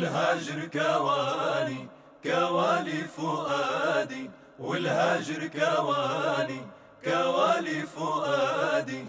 والهاجر كواني كوالي فؤادي. والهاجر كوالي كوالي فؤادي.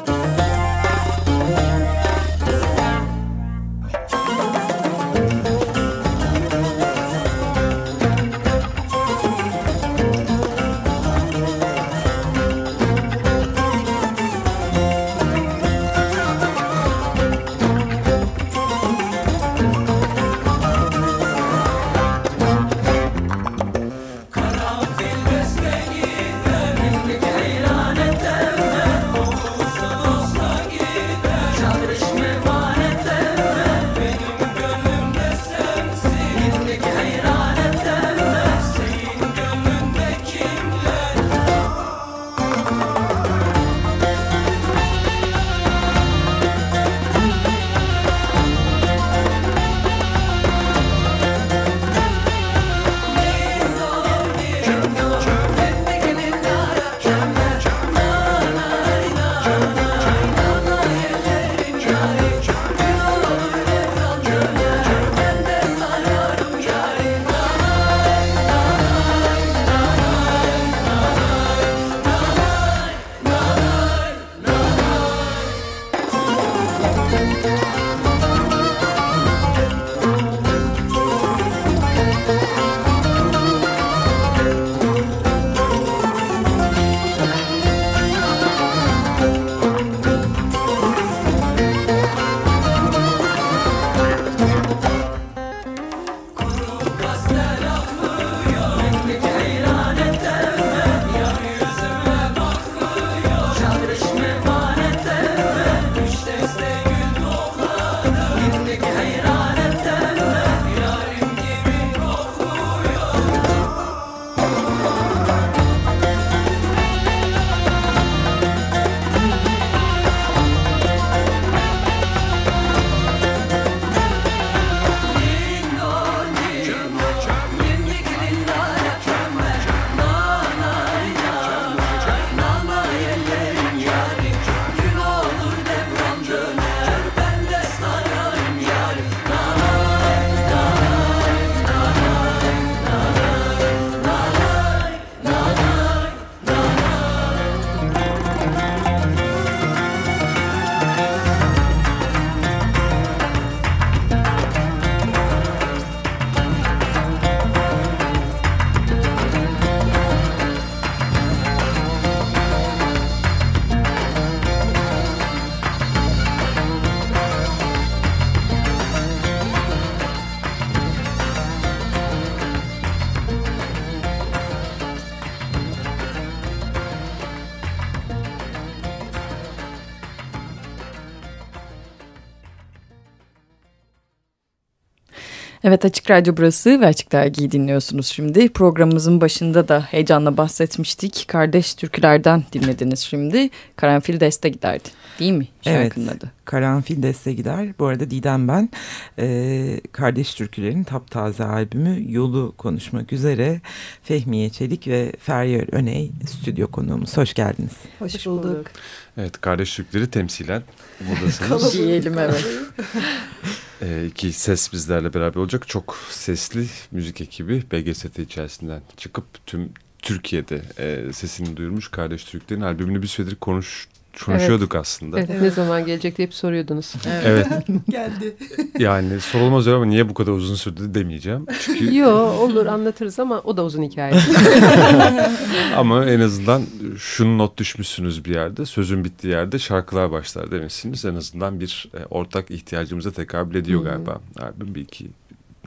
Evet Açık Radyo burası ve Açık Dergi'yi dinliyorsunuz şimdi. Programımızın başında da heyecanla bahsetmiştik. Kardeş türkülerden dinlediniz şimdi. Karanfil Deste Giderdi değil mi şarkının evet, adı? Karanfil Deste Gider. Bu arada Didem ben. Ee, Kardeş Türkülerin taptaze albümü Yolu konuşmak üzere Fehmiye Çelik ve Feryal Öney stüdyo konuğumuz. Hoş geldiniz. Hoş bulduk. Evet Kardeş Türkleri temsilen buradasınız. Diyelim evet. Ee, iki ses bizlerle beraber olacak. Çok sesli müzik ekibi BGST içerisinden çıkıp tüm Türkiye'de e, sesini duyurmuş Kardeş Türklerin albümünü bir süredir konuş, konuşuyorduk aslında. Evet, ne zaman gelecek diye hep soruyordunuz. Evet. Geldi. Yani sorulmaz ama niye bu kadar uzun sürdü demeyeceğim. Çünkü Yo olur anlatırız ama o da uzun hikaye. ama en azından şunu not düşmüşsünüz bir yerde. Sözün bittiği yerde şarkılar başlar demişsiniz. En azından bir e, ortak ihtiyacımıza tekabül ediyor Hı. galiba. Albüm bir iki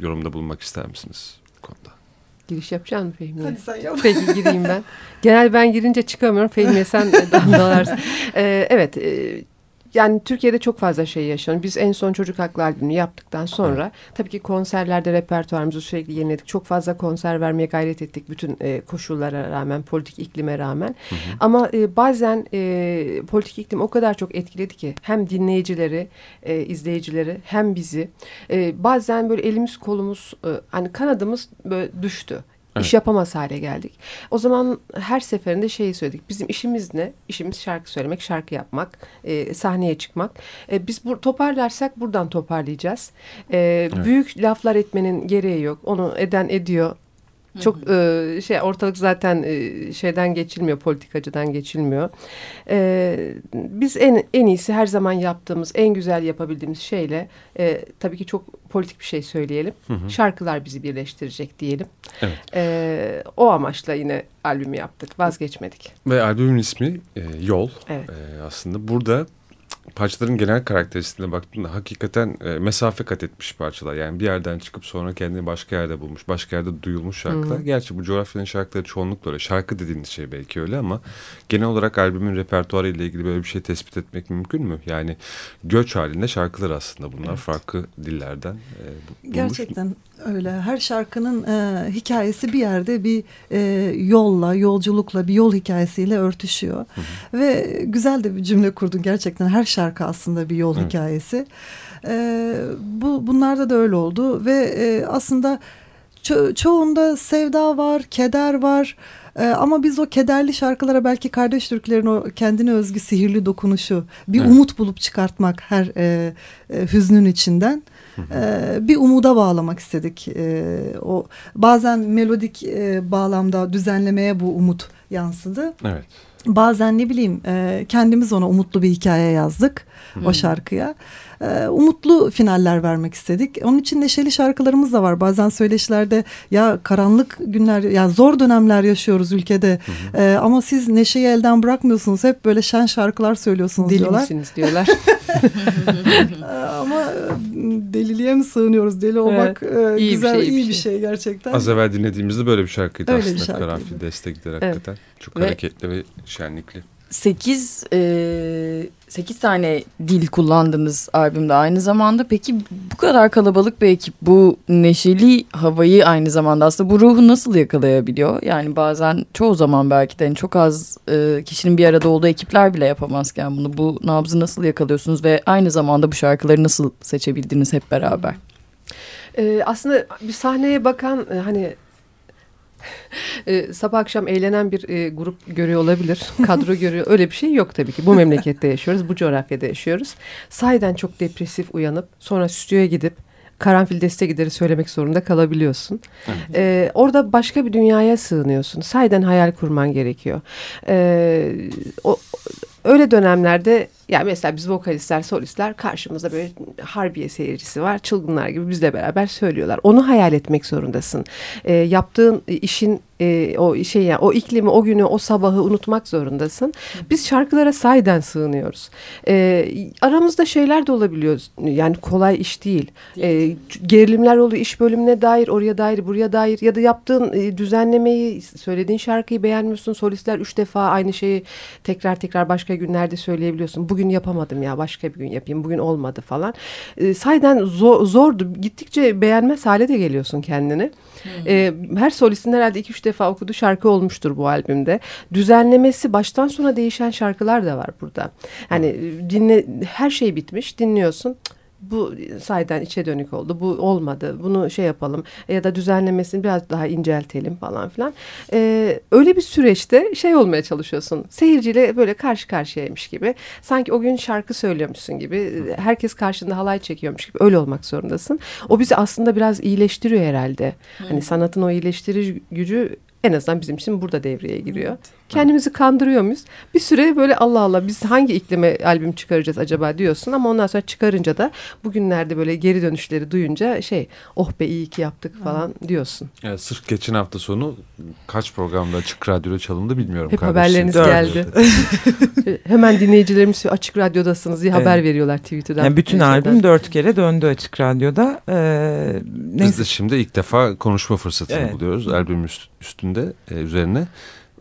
yorumda bulunmak ister misiniz bu konuda? Giriş yapacak mısın Fehmiye? Hadi sen yap. Peki gireyim ben. Genel ben girince çıkamıyorum. Fehmiye sen dalarsın. Ee, evet. E, yani Türkiye'de çok fazla şey yaşanıyor. Biz en son çocuk hakları albümünü yaptıktan sonra tabii ki konserlerde repertuarımızı sürekli yeniledik. Çok fazla konser vermeye gayret ettik bütün e, koşullara rağmen, politik iklime rağmen. Ama e, bazen e, politik iklim o kadar çok etkiledi ki hem dinleyicileri, e, izleyicileri hem bizi. E, bazen böyle elimiz kolumuz, e, hani kanadımız böyle düştü. Evet. İş yapamaz hale geldik. O zaman her seferinde şeyi söyledik. Bizim işimiz ne? İşimiz şarkı söylemek, şarkı yapmak, e, sahneye çıkmak. E, biz bu, toparlarsak buradan toparlayacağız. E, Evet. Büyük laflar etmenin gereği yok. Onu eden ediyor. Çok e, şey ortalık zaten e, şeyden geçilmiyor, politikacıdan geçilmiyor. E, biz en en iyisi her zaman yaptığımız, en güzel yapabildiğimiz şeyle e, tabii ki çok politik bir şey söyleyelim. Hı hı. Şarkılar bizi birleştirecek diyelim. Evet. E, o amaçla yine albümü yaptık, vazgeçmedik. Ve albümün ismi e, Yol. Evet. E, aslında burada parçaların genel karakteristiğine baktığında hakikaten e, mesafe kat etmiş parçalar. Yani bir yerden çıkıp sonra kendini başka yerde bulmuş, başka yerde duyulmuş şarkılar. Hı. Gerçi bu coğrafyanın şarkıları çoğunlukla öyle. Şarkı dediğiniz şey belki öyle ama genel olarak albümün repertuarı ile ilgili böyle bir şey tespit etmek mümkün mü? Yani göç halinde şarkılar aslında bunlar Evet. farklı dillerden. E, bu- bulmuş. Gerçekten öyle. Her şarkının e, hikayesi bir yerde bir e, yolla, yolculukla, bir yol hikayesiyle örtüşüyor. Ve güzel de bir cümle kurdun gerçekten. Her şarkı aslında bir yol Evet. hikayesi. E, bu bunlarda da öyle oldu ve e, aslında ço- çoğunda sevda var, keder var. E, ama biz o kederli şarkılara belki kardeş Türklerin o kendine özgü sihirli dokunuşu, bir Evet. umut bulup çıkartmak her e, e, hüznün içinden e, bir umuda bağlamak istedik. E, o bazen melodik e, bağlamda düzenlemeye bu umut yansıdı. Evet. Bazen ne bileyim e, kendimiz ona umutlu bir hikaye yazdık o şarkıya. E, umutlu finaller vermek istedik. Onun için neşeli şarkılarımız da var. Bazen söyleşilerde ya karanlık günler ya zor dönemler yaşıyoruz ülkede. E, ama siz neşeyi elden bırakmıyorsunuz. Hep böyle şen şarkılar söylüyorsunuz Deli diyorlar. misiniz diyorlar. E, ama e, deliliğe mi sığınıyoruz? Deli olmak e, iyi bir güzel, şey, iyi bir bir şey. şey gerçekten. Az evvel dinlediğimizde böyle bir şarkıydı Öyle bir aslında. şarkıydı. Karanfil destekler Evet. hakikaten. Çok Ve- hareketli ve şenlikli. 8 e, 8 tane dil kullandınız albümde aynı zamanda. Peki bu kadar kalabalık bir ekip bu neşeli havayı aynı zamanda aslında bu ruhu nasıl yakalayabiliyor? Yani bazen çoğu zaman belki de hani çok az e, kişinin bir arada olduğu ekipler bile yapamazken bunu bu nabzı nasıl yakalıyorsunuz ve aynı zamanda bu şarkıları nasıl seçebildiniz hep beraber? Ee, aslında bir sahneye bakan e, hani e, sabah akşam eğlenen bir e, grup görüyor olabilir. Kadro görüyor. Öyle bir şey yok tabii ki. Bu memlekette yaşıyoruz. Bu coğrafyada yaşıyoruz. Sahiden çok depresif uyanıp sonra stüdyoya gidip karanfil deste gideri söylemek zorunda kalabiliyorsun. Ee, orada başka bir dünyaya sığınıyorsun. Sahiden hayal kurman gerekiyor. Ee, o, öyle dönemlerde yani mesela biz vokalistler, solistler karşımızda böyle harbiye seyircisi var. Çılgınlar gibi bizle beraber söylüyorlar. Onu hayal etmek zorundasın. Ee, yaptığın işin e, o şey yani o iklimi, o günü, o sabahı unutmak zorundasın. Biz şarkılara sahiden sığınıyoruz. Ee, aramızda şeyler de olabiliyor. Yani kolay iş değil. Ee, gerilimler oluyor iş bölümüne dair, oraya dair, buraya dair ya da yaptığın e, düzenlemeyi, söylediğin şarkıyı beğenmiyorsun. Solistler üç defa aynı şeyi tekrar tekrar başka günlerde söyleyebiliyorsun. Bugün yapamadım ya başka bir gün yapayım. Bugün olmadı falan. Ee, sahiden zor, zordu. Gittikçe beğenmez hale de geliyorsun kendini. Ee, her solistin herhalde iki üç defa okuduğu şarkı olmuştur bu albümde. Düzenlemesi baştan sona değişen şarkılar da var burada. Yani e, dinle her şey bitmiş dinliyorsun. Cık, Bu sayeden içe dönük oldu. Bu olmadı. Bunu şey yapalım ya da düzenlemesini biraz daha inceltelim falan filan. Ee, öyle bir süreçte şey olmaya çalışıyorsun. Seyirciyle böyle karşı karşıyaymış gibi. Sanki o gün şarkı söylüyormuşsun gibi. Herkes karşında halay çekiyormuş gibi. Öyle olmak zorundasın. O bizi aslında biraz iyileştiriyor herhalde. Hani sanatın o iyileştirici gücü en azından bizim için burada devreye giriyor. Kendimizi kandırıyor muyuz? Bir süre böyle Allah Allah biz hangi iklime albüm çıkaracağız acaba diyorsun ama ondan sonra çıkarınca da bugünlerde böyle geri dönüşleri duyunca şey oh be iyi ki yaptık falan diyorsun. Yani sırf geçen hafta sonu kaç programda açık radyoda çalındı bilmiyorum. Hep kardeşim. haberleriniz Dört. geldi. Hemen dinleyicilerimiz açık radyodasınız diye haber Evet. veriyorlar Twitter'dan. Yani bütün Twitter'dan. albüm dört kere döndü açık radyoda. Ee, Biz de şimdi ilk defa konuşma fırsatını Evet. buluyoruz albüm üst- üstünde e, üzerine.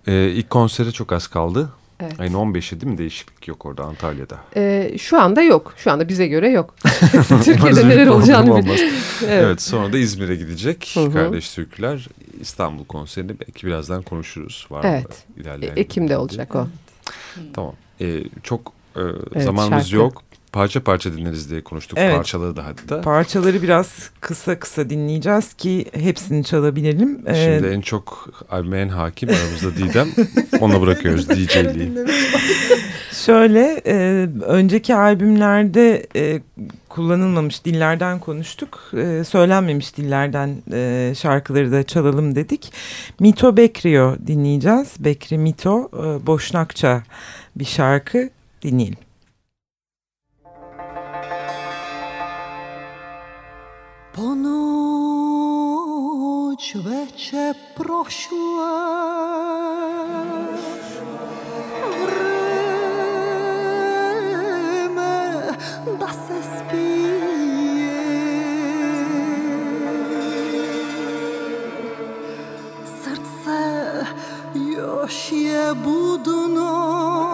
E, ilk konsere çok az kaldı. Evet. Ayın 15'i değil mi? Değişiklik yok orada Antalya'da. Ee, şu anda yok. Şu anda bize göre yok. Türkiye'de neler olacağını bil- olmaz. Evet. Evet. sonra da İzmir'e gidecek. Hı hı. Kardeş Türküler İstanbul konserini belki birazdan konuşuruz. Var mı Evet. ilerleyen E- Ekim'de olacak o. Tamam. E, çok e, Evet, zamanımız şarkı. yok. Parça parça dinleriz diye konuştuk. Evet. Parçaları da hatta. Parçaları biraz kısa kısa dinleyeceğiz ki hepsini çalabilelim. Ee, Şimdi en çok albüme en hakim aramızda Didem. Ona bırakıyoruz DJ'liği. Şöyle e, önceki albümlerde e, kullanılmamış dillerden konuştuk. E, söylenmemiş dillerden e, şarkıları da çalalım dedik. Mito Bekrio dinleyeceğiz. Bekri Mito e, Boşnakça bir şarkı dinleyelim. Ponoć veče prošla Vreme da se spije. Srce još je budno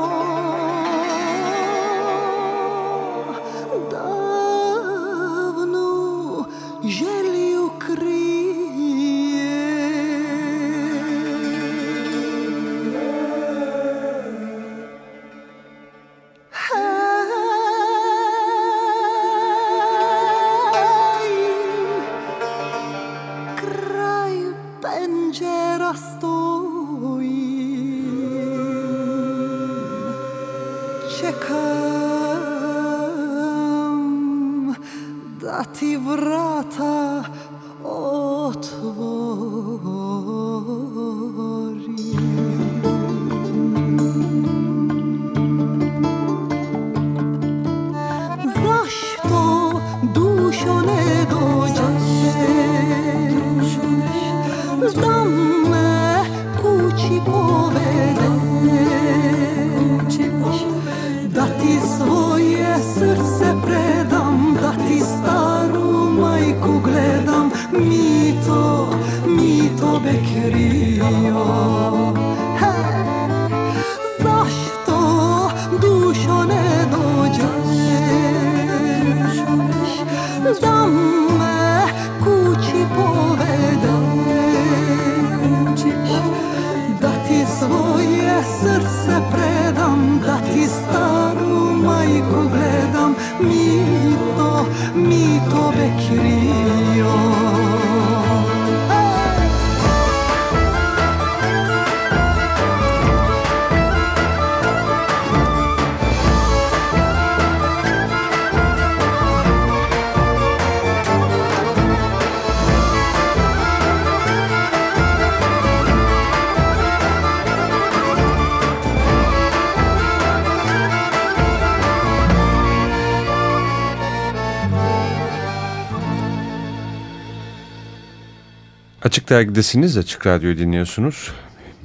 Açık Dergi'desiniz. Açık Radyo'yu dinliyorsunuz.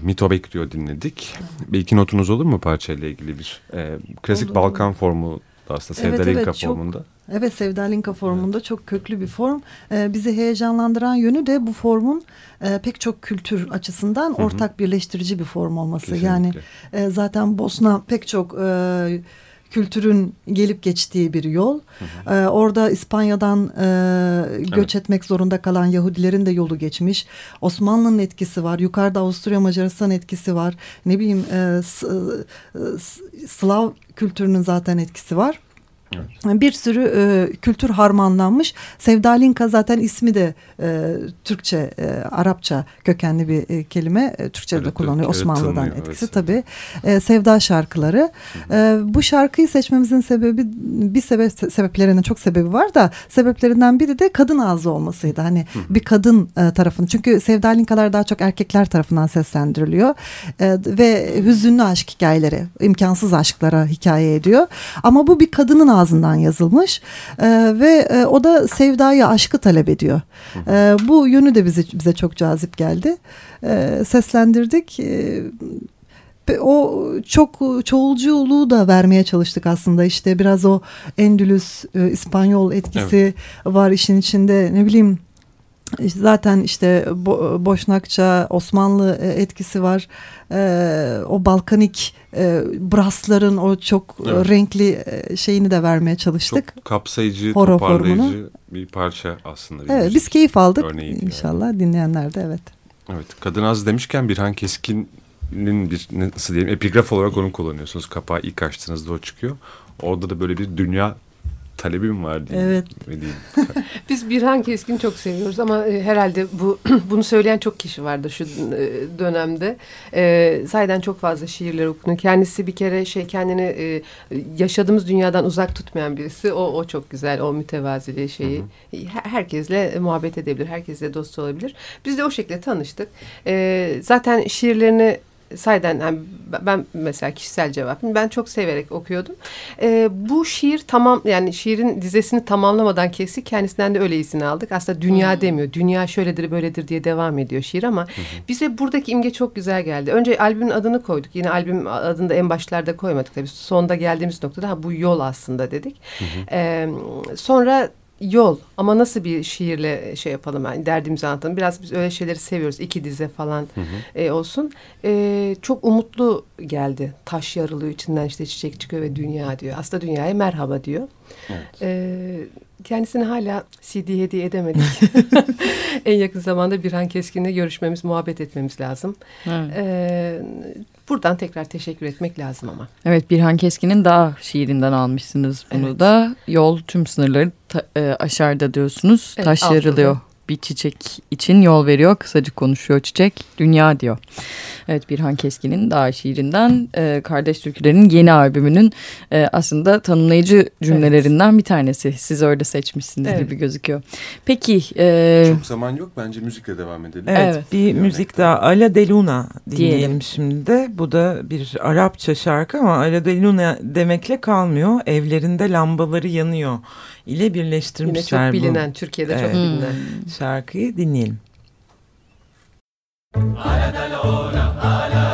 Mito Bekliyor dinledik. Bir iki notunuz olur mu parçayla ilgili bir? e, klasik Olur. Balkan formu da aslında Evet, Sevda evet, Linka çok- formunda. Evet Sevda Linka formunda çok köklü bir form. Ee, bizi heyecanlandıran yönü de bu formun e, pek çok kültür açısından Hı hı. ortak birleştirici bir form olması. Kesinlikle. Yani e, zaten Bosna pek çok e, kültürün gelip geçtiği bir yol. E, orada İspanya'dan e, göç etmek zorunda kalan Yahudilerin de yolu geçmiş. Osmanlı'nın etkisi var. Yukarıda Avusturya Macaristan etkisi var. Ne bileyim e, e, Slav kültürünün zaten etkisi var. Bir sürü e, kültür harmanlanmış. Sevdalinka zaten ismi de e, Türkçe, e, Arapça kökenli bir e, kelime. E, Türkçe'de de kullanıyor öyle Osmanlı'dan tınlıyor, etkisi evet. tabii. E, sevda şarkıları. E, bu şarkıyı seçmemizin sebebi bir sebep sebeplerinden çok sebebi var da sebeplerinden biri de kadın ağzı olmasıydı. Hani bir kadın e, tarafını. Çünkü Sevdalinkalar daha çok erkekler tarafından seslendiriliyor. E, ve hüzünlü aşk hikayeleri, imkansız aşklara hikaye ediyor. Ama bu bir kadının ağzından yazılmış E, ve e, o da sevdayı, aşkı talep ediyor. E, bu yönü de bize, bize çok cazip geldi. E, seslendirdik. E, o çok çoğulculuğu da vermeye çalıştık aslında işte biraz o Endülüs e, İspanyol etkisi var işin içinde ne bileyim zaten işte Bo- Boşnakça Osmanlı e, etkisi var E, o Balkanik e, brasların o çok Evet. renkli e, şeyini de vermeye çalıştık. Çok kapsayıcı, Horo toparlayıcı formunu. bir parça aslında. bir Evet biz keyif aldık örneğiydi yani. inşallah dinleyenler de evet. Evet, Kadın Az demişken Birhan Keskin bir nasıl diyeyim epigraf olarak onu kullanıyorsunuz. Kapağı ilk açtığınızda o çıkıyor. Orada da böyle bir dünya talebim var diye. Evet. Biz Birhan Keskin çok seviyoruz ama e, herhalde bu bunu söyleyen çok kişi vardı şu e, dönemde. E, zaten çok fazla şiirler okunuyor. Kendisi bir kere şey kendini e, yaşadığımız dünyadan uzak tutmayan birisi. O, o çok güzel. O mütevaziliği şeyi. Hı hı. Herkesle muhabbet edebilir. Herkesle dost olabilir. Biz de o şekilde tanıştık. E, zaten şiirlerini sayeden yani ben mesela kişisel cevabım ben çok severek okuyordum. E, bu şiir tamam yani şiirin dizesini tamamlamadan kesik kendisinden de öyle izin aldık. Aslında dünya hmm. demiyor. Dünya şöyledir böyledir diye devam ediyor şiir ama hmm. bize buradaki imge çok güzel geldi. Önce albümün adını koyduk. Yine albüm adını da en başlarda koymadık tabii. Sonda geldiğimiz noktada ha, bu yol aslında dedik. Hmm. E, sonra yol ama nasıl bir şiirle şey yapalım yani derdimizi anlatalım. Biraz biz öyle şeyleri seviyoruz. iki dize falan hı hı. E, olsun. E, çok umutlu geldi. Taş yarılıyor içinden işte çiçek çıkıyor ve dünya diyor. Aslında dünyaya merhaba diyor. Evet. E, kendisine hala CD hediye edemedik. en yakın zamanda Birhan Keskin'le görüşmemiz, muhabbet etmemiz lazım. Evet. E, Buradan tekrar teşekkür etmek lazım ama. Evet Birhan Keskin'in Dağ şiirinden almışsınız bunu evet. da. Yol tüm sınırları ta, e, aşarda diyorsunuz. Evet, Taş yarılıyor bir çiçek için yol veriyor. Kısacık konuşuyor çiçek. Dünya diyor. Evet Birhan Keskin'in Dağ şiirinden e, Kardeş Türküler'in yeni albümünün e, aslında tanımlayıcı cümlelerinden evet. bir tanesi. Siz öyle seçmişsiniz evet. gibi gözüküyor. Peki. E, Çok zaman yok bence müzikle devam edelim. Evet, evet. bir müzik daha Ala de Luna dinleyelim Diyelim. şimdi de. Bu da bir Arapça şarkı ama Ala de Luna demekle kalmıyor. Evlerinde lambaları yanıyor ile birleştirmişler. Yine çok bilinen, bu. Türkiye'de evet. çok bilinen. Şarkıyı dinleyelim. Ala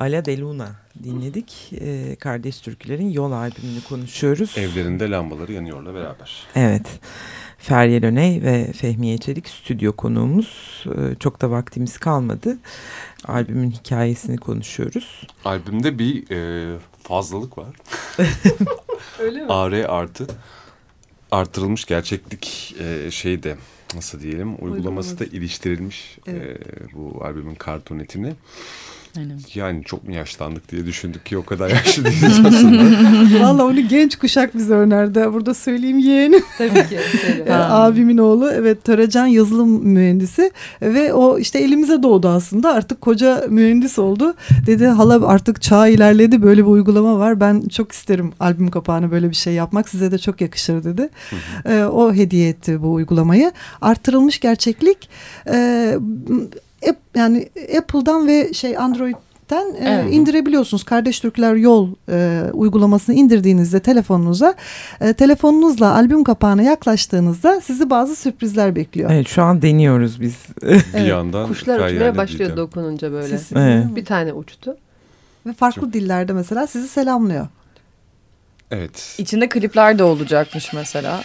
de Luna dinledik. Ee, Kardeş Türkülerin Yol albümünü konuşuyoruz. Evlerinde lambaları yanıyorla beraber. Evet. Feryal Öney ve Fehmiye Çelik stüdyo konuğumuz. Ee, çok da vaktimiz kalmadı. Albümün hikayesini konuşuyoruz. Albümde bir e, fazlalık var. Öyle mi? AR artı artırılmış gerçeklik e, şey de nasıl diyelim uygulaması da iliştirilmiş Evet. e, bu albümün kartonetini. Aynen. Yani çok mu yaşlandık diye düşündük ki o kadar yaşlı değiliz aslında. Valla onu genç kuşak bize önerdi. Burada söyleyeyim yeğenim. Tabii ki. söyle. E, abimin oğlu evet Törecan yazılım mühendisi ve o işte elimize doğdu aslında artık koca mühendis oldu. Dedi hala artık çağ ilerledi böyle bir uygulama var ben çok isterim albüm kapağına böyle bir şey yapmak size de çok yakışır dedi. E, o hediye etti bu uygulamayı. Artırılmış gerçeklik e, yani Apple'dan ve şey Android'den e, Evet. indirebiliyorsunuz. Kardeş Türkler Yol e, uygulamasını indirdiğinizde telefonunuza e, telefonunuzla albüm kapağına yaklaştığınızda sizi bazı sürprizler bekliyor. Evet şu an deniyoruz biz. bir yandan Kuşlar uçmaya başlıyor Didem. dokununca böyle. Sesi. Evet. Bir tane uçtu. Ve farklı dillerde mesela sizi selamlıyor. Evet. İçinde klipler de olacakmış mesela.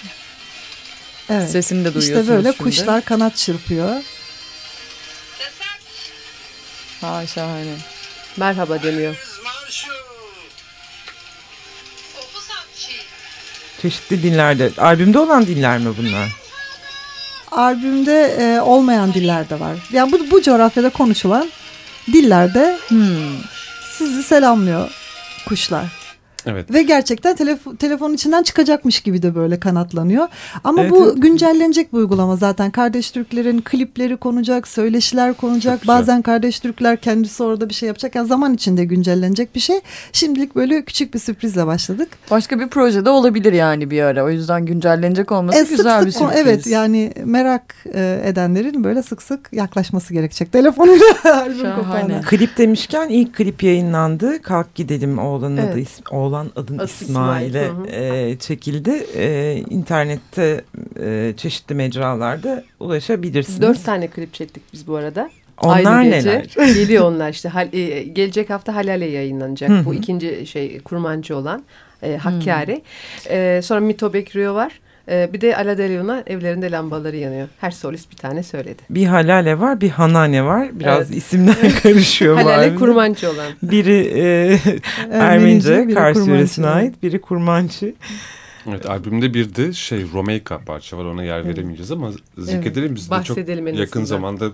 Evet. Sesini de duyuyorsunuz işte böyle şimdi. kuşlar kanat çırpıyor. Ha şahane. Merhaba deniyor. Çeşitli dillerde. Albümde olan diller mi bunlar? Albümde e, olmayan diller de var. Yani bu, bu coğrafyada konuşulan dillerde Hmm. sizi selamlıyor kuşlar. Evet. Ve gerçekten telefon, telefonun içinden çıkacakmış gibi de böyle kanatlanıyor. Ama Evet, bu evet. güncellenecek bu uygulama zaten. Kardeş Türklerin klipleri konacak, söyleşiler konacak. Çok güzel. Bazen Kardeş Türkler kendisi orada bir şey yapacak. Yani zaman içinde güncellenecek bir şey. Şimdilik böyle küçük bir sürprizle başladık. Başka bir projede olabilir yani bir ara. O yüzden güncellenecek olması E, sık güzel sık bir sürpriz. Evet yani merak e, edenlerin böyle sık sık yaklaşması gerekecek. Telefonuyla albüm. Klip demişken ilk klip yayınlandı. Kalk gidelim oğlanın adı Evet. is- oğlan adın Adı İsmail'e İsmail, hı hı. e, çekildi. E, internette e, çeşitli mecralarda ulaşabilirsiniz. Dört tane klip çektik biz bu arada. Onlar Aynı gece. neler? Geliyor onlar işte. Hal- e, gelecek hafta Halale yayınlanacak. Hı hı. Bu ikinci şey kurmancı olan e, Hakkari. E, sonra Mito Bekrio var. E, bir de Ala Delion'a evlerinde lambaları yanıyor. Her solist bir tane söyledi. Bir halale var, bir hanane var. Biraz Evet. isimler karışıyor Halale albümde. kurmancı olan. Biri e, Ermenice, Ermenice, biri Kars Kurmancı. yöresine ait, biri Kurmançı. Evet albümde bir de şey Romeyka parça var ona yer veremeyeceğiz ama zikredelim biz de çok yakın zamanda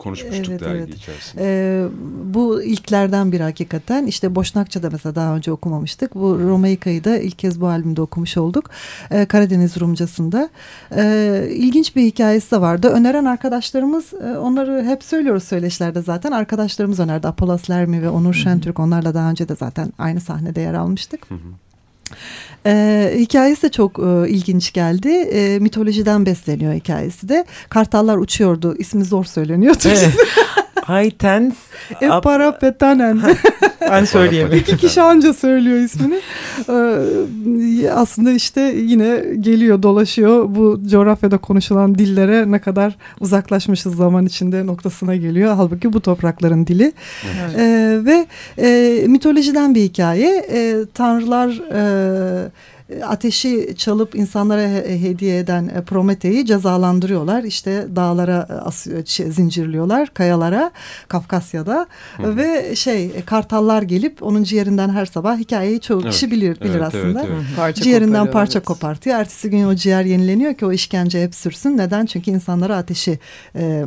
konuşmuştuk Evet, dergi evet. içerisinde. Ee, bu ilklerden biri hakikaten. İşte Boşnakça'da mesela daha önce okumamıştık. Bu Romeika'yı da ilk kez bu albümde okumuş olduk. Ee, Karadeniz Rumcası'nda. Ee, ilginç bir hikayesi de vardı. Öneren arkadaşlarımız e, onları hep söylüyoruz söyleşilerde zaten. Arkadaşlarımız önerdi. Apolas Lermi ve Onur Şentürk. Onlarla daha önce de zaten aynı sahnede yer almıştık. Ee, hikayesi de çok e, ilginç geldi. Ee, mitolojiden besleniyor hikayesi de. Kartallar uçuyordu. İsmi zor söyleniyor. Evet. Haytens Ap- Epara petanen. ben söyleyemiyorum. İki kişi anca söylüyor ismini. Ee, aslında işte yine geliyor dolaşıyor bu coğrafyada konuşulan dillere ne kadar uzaklaşmışız zaman içinde noktasına geliyor. Halbuki bu toprakların dili. Ee, ve e, mitolojiden bir hikaye. E, tanrılar e, ateşi çalıp insanlara he- hediye eden e, Promete'yi cezalandırıyorlar. İşte dağlara e, asıyor, şey, zincirliyorlar, kayalara, Kafkasya'da ve şey e, kartallar gelip onun ciğerinden her sabah hikayeyi çoğu Evet, kişi bilir bilir evet, aslında. evet, evet. Parça Ciğerinden koparıyor, parça evet. kopartıyor. Ertesi gün o ciğer yenileniyor ki o işkence hep sürsün. Neden? Çünkü insanlara ateşi e,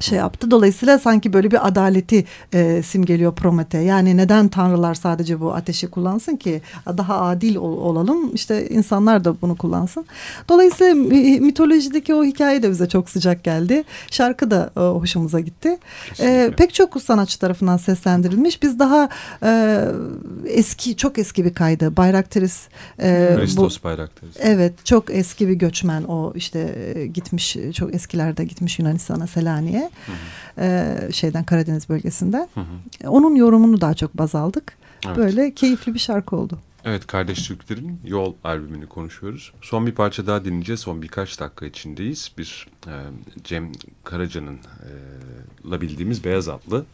şey yaptı. Dolayısıyla sanki böyle bir adaleti e, simgeliyor Promete. Yani neden tanrılar sadece bu ateşi kullansın ki? Daha adil ol- olalım. İşte insanlar da bunu kullansın. Dolayısıyla mi- mitolojideki o hikaye de bize çok sıcak geldi. Şarkı da e, hoşumuza gitti. E, pek çok sanatçı tarafından seslendirilmiş. Biz daha e, eski, çok eski bir kaydı. Bayrakteris. e, Christos Bayraktar. Evet çok eski bir göçmen o işte e, gitmiş çok eskilerde gitmiş Yunanistan'a Selanik'e e, şeyden Karadeniz bölgesinden. Hı hı. Onun yorumunu daha çok baz aldık. Evet. Böyle keyifli bir şarkı oldu. Evet Kardeş Türklerin Yol albümünü konuşuyoruz. Son bir parça daha dinleyeceğiz. Son birkaç dakika içindeyiz. Bir e, Cem Karaca'nın e, la bildiğimiz Beyaz adlı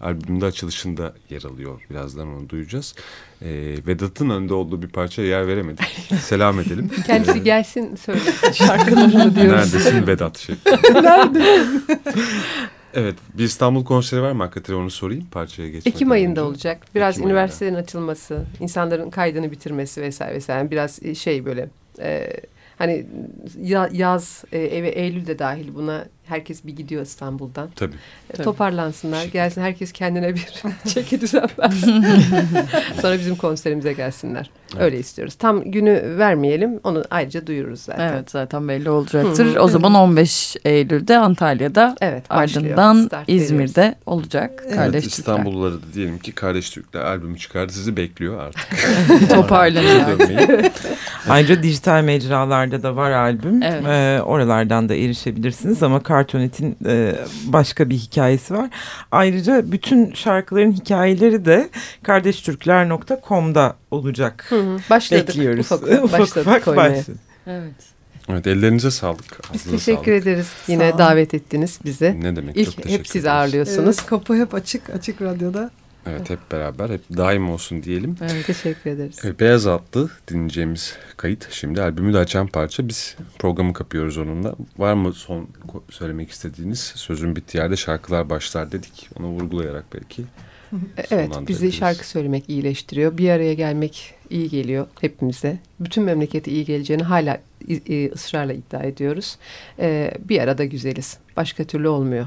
albümünde açılışında yer alıyor. Birazdan onu duyacağız. E, Vedat'ın önde olduğu bir parça yer veremedik. Selam edelim. Kendisi gelsin söylesin şarkılarını diyoruz. Neredesin Vedat şey. Evet bir İstanbul konseri var mı hakikaten onu sorayım parçaya geçmeden Ekim ayında önce. olacak. Biraz Ekim ayında. üniversitelerin açılması, insanların kaydını bitirmesi vesaire vesaire. Yani biraz şey böyle e, hani ya- yaz e, ve Eylül de dahil buna herkes bir gidiyor İstanbul'dan. Tabii. E, Tabii. Toparlansınlar, gelsin herkes kendine bir çeki düzen versin. Sonra bizim konserimize gelsinler. Evet. Öyle istiyoruz. Tam günü vermeyelim, onu ayrıca duyururuz zaten. Evet zaten belli olacaktır. Hı. O zaman 15 Eylül'de Antalya'da Evet, ardından Start veriyoruz. İzmir'de olacak. Evet, Kardeş evet, Türkler. İstanbulluları da diyelim ki Kardeş Türkler albümü çıkardı sizi bekliyor artık. Toparlanın. Dönmeyin. Ayrıca dijital mecralarda da var albüm. Evet. Ee, oralardan da erişebilirsiniz ama Cartonet'in e, başka bir hikayesi var. Ayrıca bütün şarkıların hikayeleri de kardeştürkler.com'da olacak. Hı hı, Başladık. Bekliyoruz. Ufak ufak başladık koymaya. başladı. Evet. Evet ellerinize sağlık. Biz teşekkür sağlık. ederiz. Yine davet ettiniz bizi. Ne demek çok İlk teşekkür hep siz ağırlıyorsunuz. Evet, kapı hep açık, açık radyoda. Evet hep beraber hep daim olsun diyelim. Evet, teşekkür ederiz. Evet, Beyaz adlı dinleyeceğimiz kayıt şimdi albümü de açan parça. Biz programı kapıyoruz onunla. Var mı son söylemek istediğiniz? Sözün bittiği yerde şarkılar başlar dedik. Onu vurgulayarak belki. Evet, bizi şarkı söylemek iyileştiriyor. Bir araya gelmek iyi geliyor hepimize. Bütün memlekete iyi geleceğini hala i- ısrarla iddia ediyoruz. Ee, bir arada güzeliz. Başka türlü olmuyor.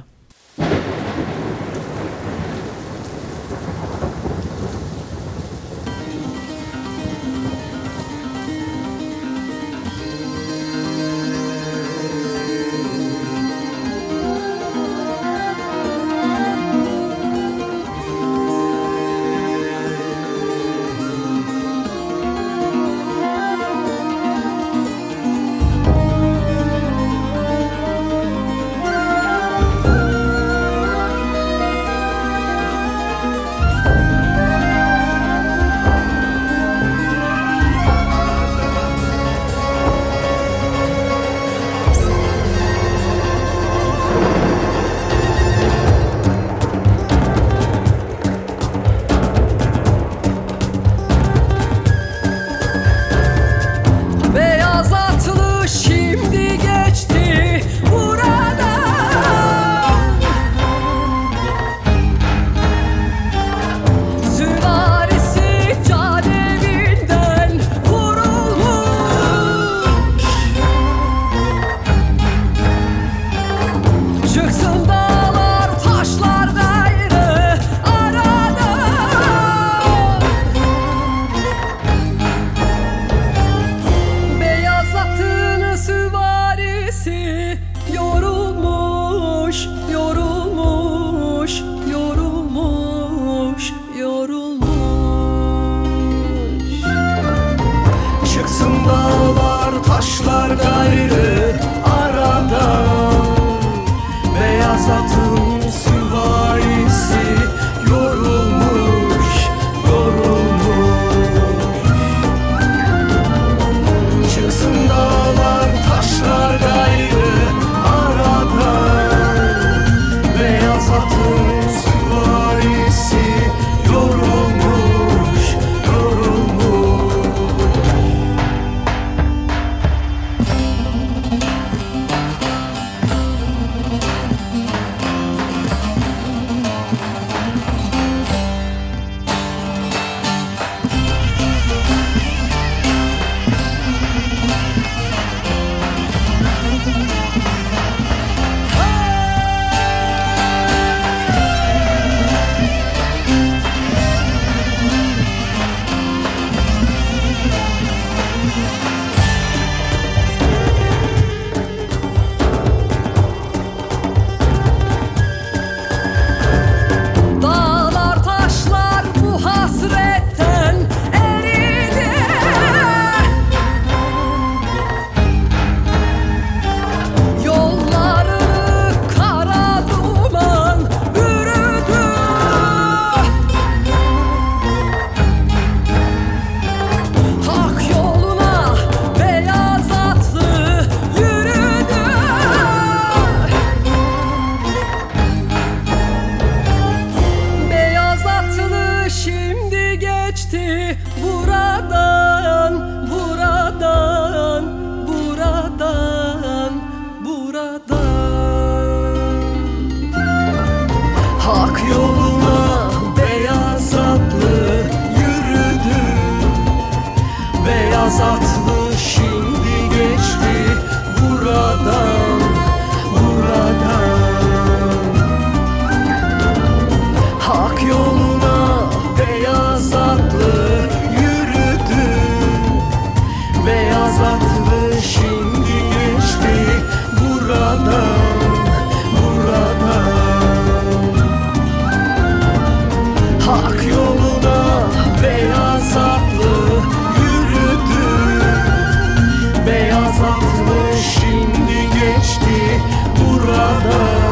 Yaz altmış şimdi geçti burada